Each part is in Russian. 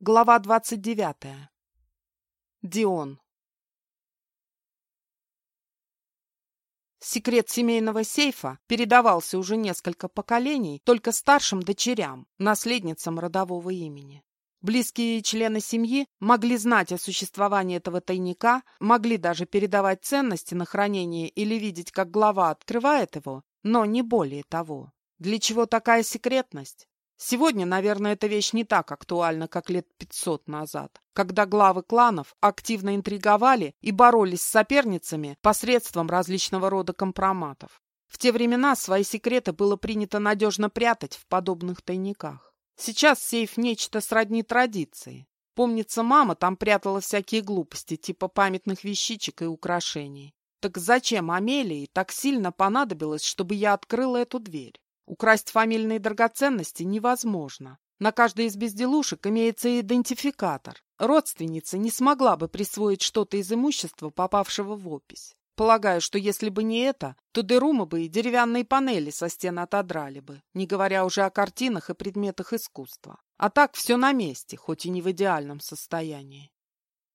Глава двадцать девятая. Дион. Секрет семейного сейфа передавался уже несколько поколений только старшим дочерям, наследницам родового имени. Близкие члены семьи могли знать о существовании этого тайника, могли даже передавать ценности на хранение или видеть, как глава открывает его, но не более того. Для чего такая секретность? Сегодня, наверное, эта вещь не так актуальна, как лет пятьсот назад, когда главы кланов активно интриговали и боролись с соперницами посредством различного рода компроматов. В те времена свои секреты было принято надежно прятать в подобных тайниках. Сейчас сейф нечто сродни традиции. Помнится, мама там прятала всякие глупости, типа памятных вещичек и украшений. Так зачем Амелии так сильно понадобилось, чтобы я открыла эту дверь? Украсть фамильные драгоценности невозможно. На каждой из безделушек имеется идентификатор. Родственница не смогла бы присвоить что-то из имущества, попавшего в опись. Полагаю, что если бы не это, то Дерума бы и деревянные панели со стен отодрали бы, не говоря уже о картинах и предметах искусства. А так все на месте, хоть и не в идеальном состоянии.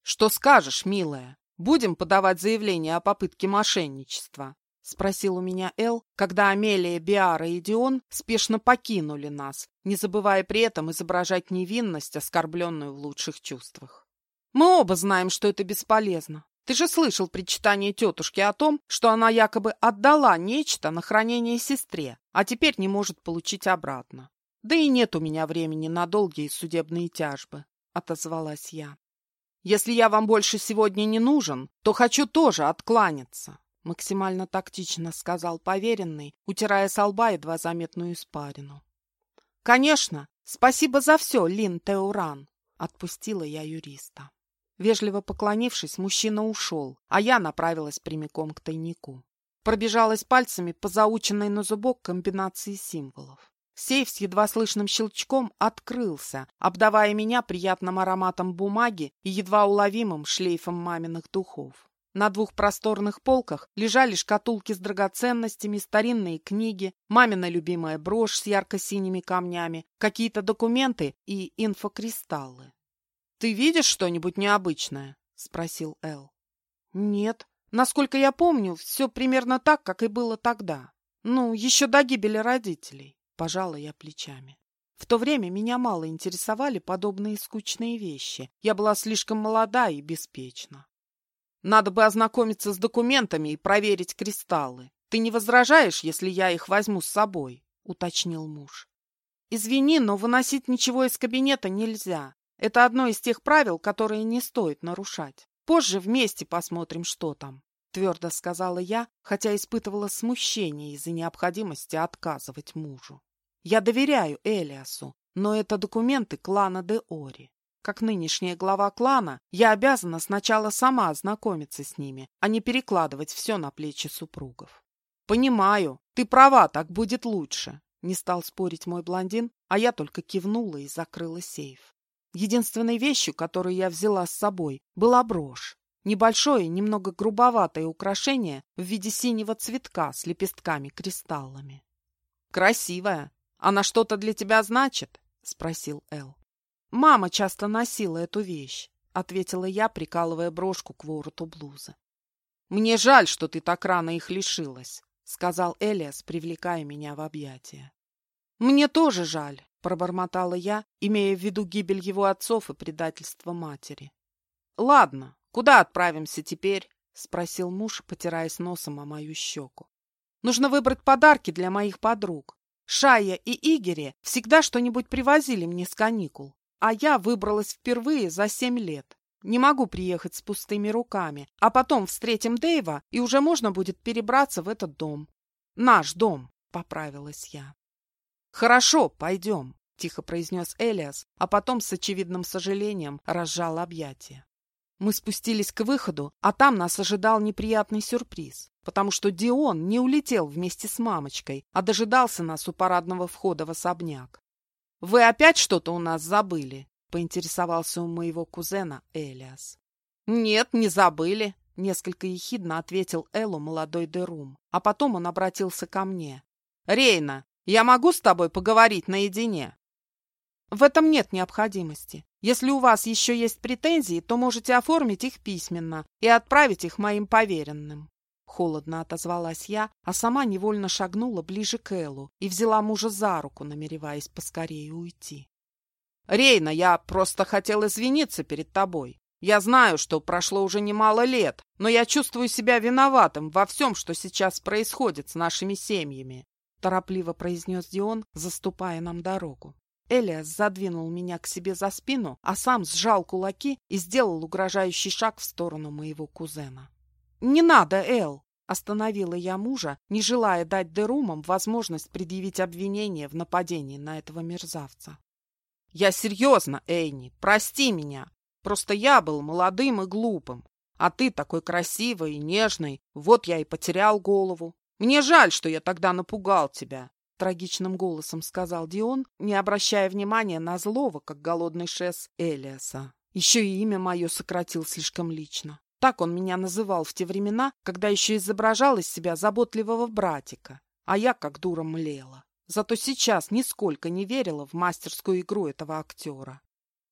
«Что скажешь, милая? Будем подавать заявление о попытке мошенничества?» — спросил у меня Эл, когда Амелия, Биара и Дион спешно покинули нас, не забывая при этом изображать невинность, оскорбленную в лучших чувствах. «Мы оба знаем, что это бесполезно. Ты же слышал причитание тетушки о том, что она якобы отдала нечто на хранение сестре, а теперь не может получить обратно. Да и нет у меня времени на долгие судебные тяжбы», — отозвалась я. «Если я вам больше сегодня не нужен, то хочу тоже откланяться. — максимально тактично сказал поверенный, утирая с лба едва заметную испарину. — Конечно. Спасибо за все, Лин Теуран, — отпустила я юриста. Вежливо поклонившись, мужчина ушел, а я направилась прямиком к тайнику. Пробежалась пальцами по заученной на зубок комбинации символов. Сейф с едва слышным щелчком открылся, обдавая меня приятным ароматом бумаги и едва уловимым шлейфом маминых духов. На двух просторных полках лежали шкатулки с драгоценностями, старинные книги, мамина любимая брошь с ярко-синими камнями, какие-то документы и инфокристаллы. «Ты видишь что-нибудь необычное?» — спросил Эл. «Нет. Насколько я помню, все примерно так, как и было тогда. Ну, еще до гибели родителей», — пожала я плечами. В то время меня мало интересовали подобные скучные вещи. Я была слишком молода и беспечна. Надо бы ознакомиться с документами и проверить кристаллы. Ты не возражаешь, если я их возьму с собой?» — уточнил муж. «Извини, но выносить ничего из кабинета нельзя. Это одно из тех правил, которые не стоит нарушать. Позже вместе посмотрим, что там», — твердо сказала я, хотя испытывала смущение из-за необходимости отказывать мужу. «Я доверяю Элиасу, но это документы клана де Ори. Как нынешняя глава клана, я обязана сначала сама ознакомиться с ними, а не перекладывать все на плечи супругов. «Понимаю, ты права, так будет лучше», — не стал спорить мой блондин, а я только кивнула и закрыла сейф. Единственной вещью, которую я взяла с собой, была брошь. Небольшое, немного грубоватое украшение в виде синего цветка с лепестками-кристаллами. «Красивая. Она что-то для тебя значит?» — спросил Эл. «Мама часто носила эту вещь», — ответила я, прикалывая брошку к вороту блузы. «Мне жаль, что ты так рано их лишилась», — сказал Элиас, привлекая меня в объятия. «Мне тоже жаль», — пробормотала я, имея в виду гибель его отцов и предательство матери. «Ладно, куда отправимся теперь?» — спросил муж, потираясь носом о мою щеку. «Нужно выбрать подарки для моих подруг. Шая и Игере всегда что-нибудь привозили мне с каникул. А я выбралась впервые за семь лет. Не могу приехать с пустыми руками, а потом встретим Дэйва, и уже можно будет перебраться в этот дом. Наш дом, — поправилась я. Хорошо, пойдем, — тихо произнес Элиас, а потом с очевидным сожалением разжал объятия. Мы спустились к выходу, а там нас ожидал неприятный сюрприз, потому что Дион не улетел вместе с мамочкой, а дожидался нас у парадного входа в особняк. «Вы опять что-то у нас забыли?» — поинтересовался у моего кузена Элиас. «Нет, не забыли», — несколько ехидно ответил Элу молодой Дерум, а потом он обратился ко мне. «Рейна, я могу с тобой поговорить наедине?» В этом нет необходимости. Если у вас еще есть претензии, то можете оформить их письменно и отправить их моим поверенным. Холодно отозвалась я, а сама невольно шагнула ближе к Эллу и взяла мужа за руку, намереваясь поскорее уйти. «Рейна, я просто хотел извиниться перед тобой. Я знаю, что прошло уже немало лет, но я чувствую себя виноватым во всем, что сейчас происходит с нашими семьями», торопливо произнес Дион, заступая нам дорогу. Элиас задвинул меня к себе за спину, а сам сжал кулаки и сделал угрожающий шаг в сторону моего кузена. «Не надо, Эл!» — остановила я мужа, не желая дать Дерумам возможность предъявить обвинение в нападении на этого мерзавца. «Я серьезно, Эйни, прости меня. Просто я был молодым и глупым, а ты такой красивый и нежный, вот я и потерял голову. Мне жаль, что я тогда напугал тебя трагичным голосом сказал Дион, не обращая внимания на злого, как голодный шес Элиаса. Еще и имя мое сократил слишком лично. Так он меня называл в те времена, когда еще изображал из себя заботливого братика, а я как дура млела. Зато сейчас нисколько не верила в мастерскую игру этого актера.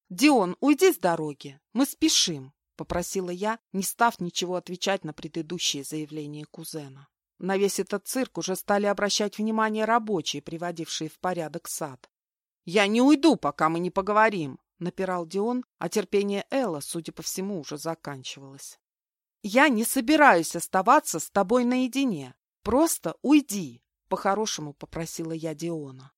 «Дион, уйди с дороги, мы спешим», — попросила я, не став ничего отвечать на предыдущее заявление кузена. На весь этот цирк уже стали обращать внимание рабочие, приводившие в порядок сад. «Я не уйду, пока мы не поговорим», — напирал Дион, а терпение Элла, судя по всему, уже заканчивалось. «Я не собираюсь оставаться с тобой наедине. Просто уйди», — по-хорошему попросила я Диона.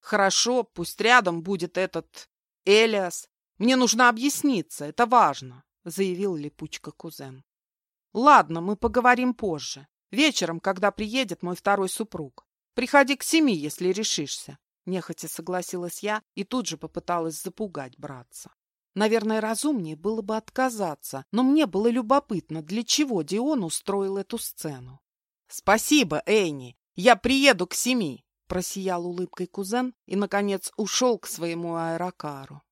«Хорошо, пусть рядом будет этот Элиас. Мне нужно объясниться, это важно», — заявил липучка кузен. «Ладно, мы поговорим позже. Вечером, когда приедет мой второй супруг. Приходи к семи, если решишься. Нехотя согласилась я и тут же попыталась запугать братца. Наверное, разумнее было бы отказаться, но мне было любопытно, для чего Дион устроил эту сцену. «Спасибо, Эйни, я приеду к семи!» Просиял улыбкой кузен и, наконец, ушел к своему аэрокару.